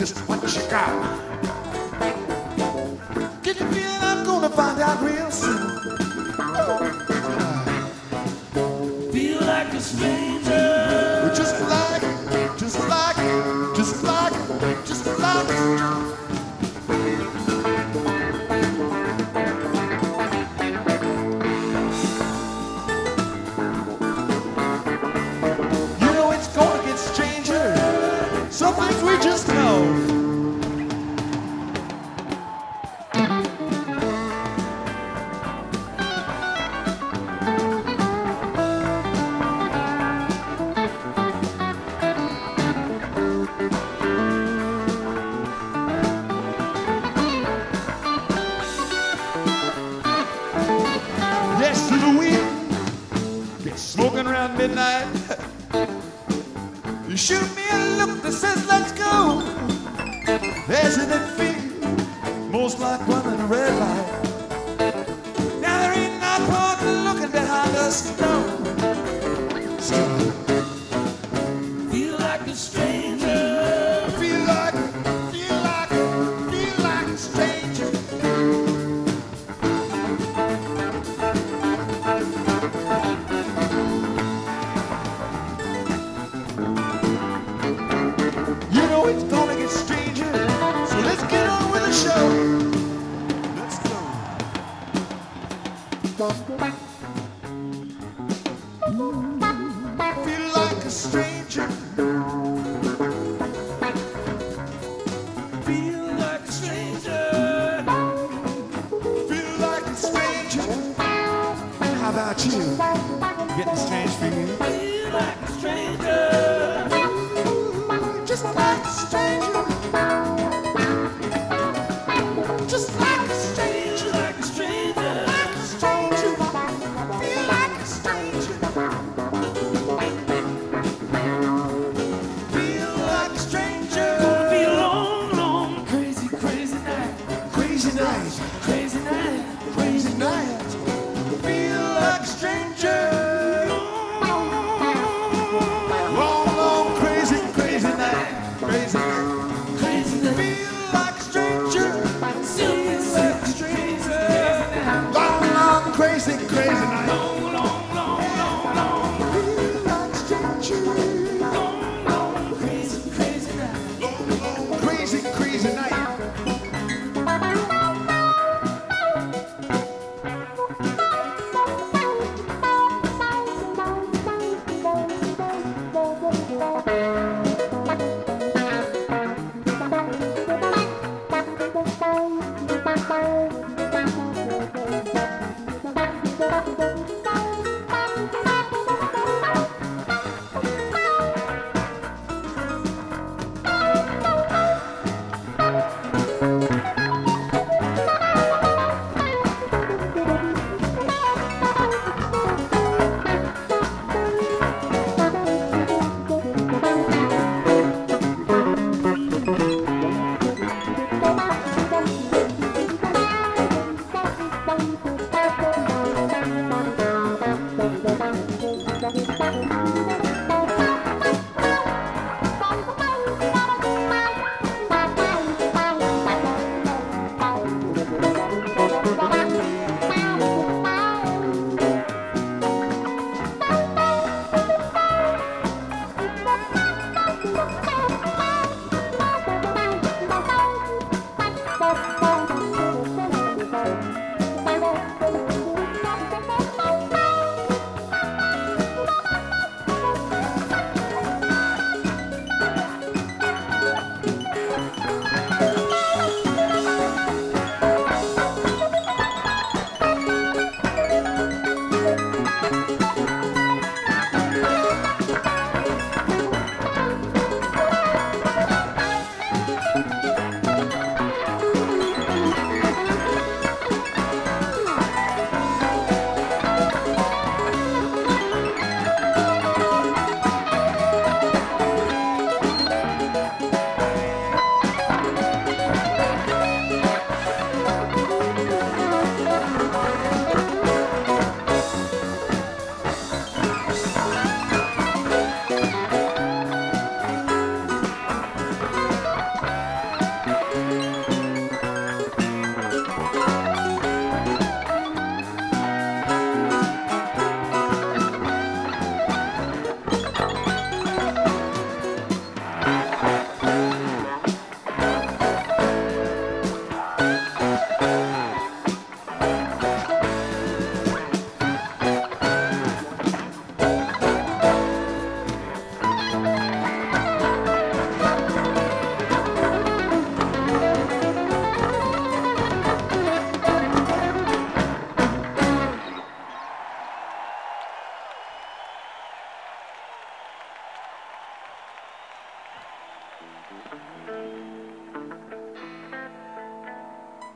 just what you got. smoking around midnight. You shoot me a look that says, let's go. There's an feel, most like running a red light. shining. crazy, crazy night. Crazy, crazy night.